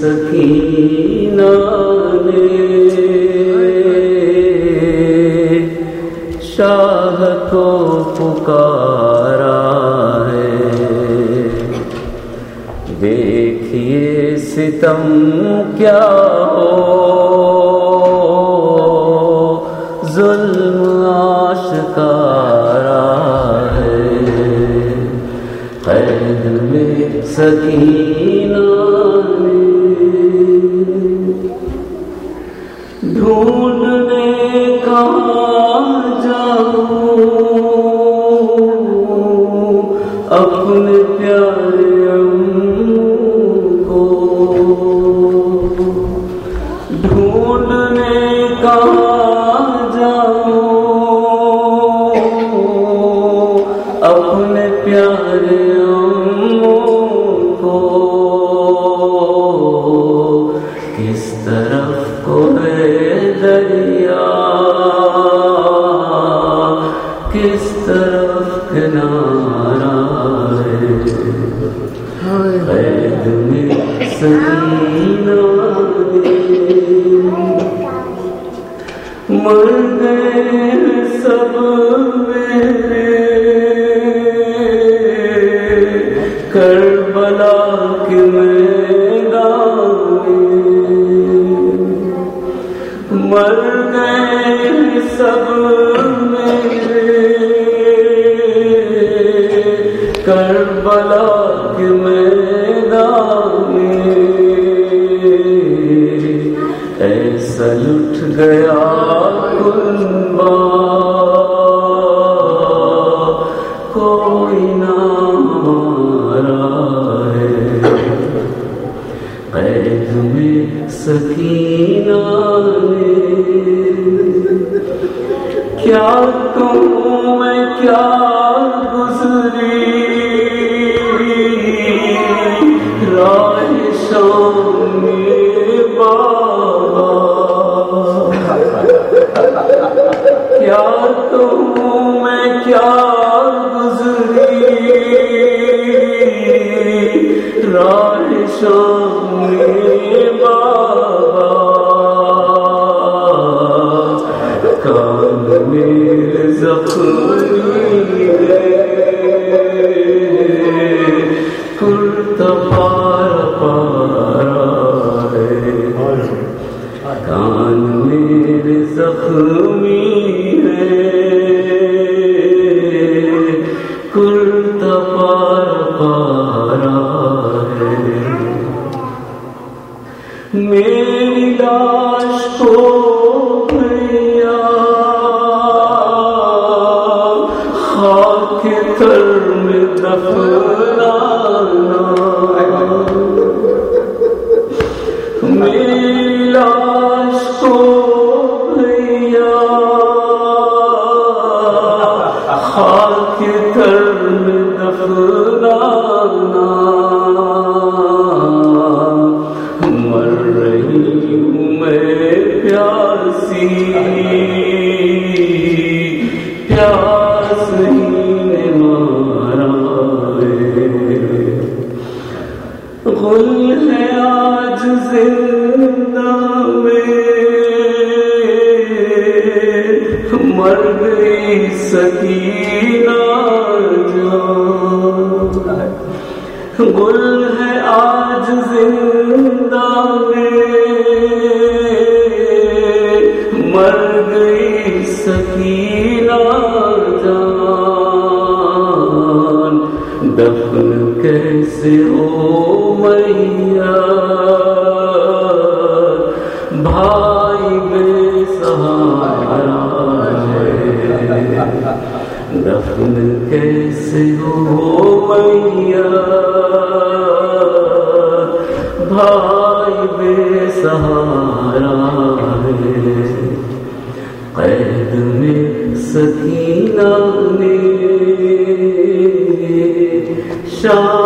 سکینہ نے شاہ کو پکارا ہے۔ دیکھیے ستم کیا ہو۔ ظلم آشکارا ہے۔ قید میں سکینہ ڈھونڈنے طرف کو ہے دریا۔ کس طرف کنارا ہے؟ قید میں سکینہ مر گئے سب میرے۔ کربلا کے میدان ایسا لٹ گیا کنبا کوئی نہ ہمارا ہے۔ قید میں سکینہ نے کیا کہوں میں کیا گزری؟ میری لاش کو خاک تر میں دفنانا۔ میری لاش کو پیاس نے مارا ہے ہے آج زندہ میں مر گئی سکینہ جان گل ہے آج زندہ میں۔ مر گئی سکینہ جان۔ دفن کیسے ہو میاں بھائی بے سہارا دفن کیسے ہو میاں بھائی بے سہارا ہے۔ قید میں سکینہ نے شاہ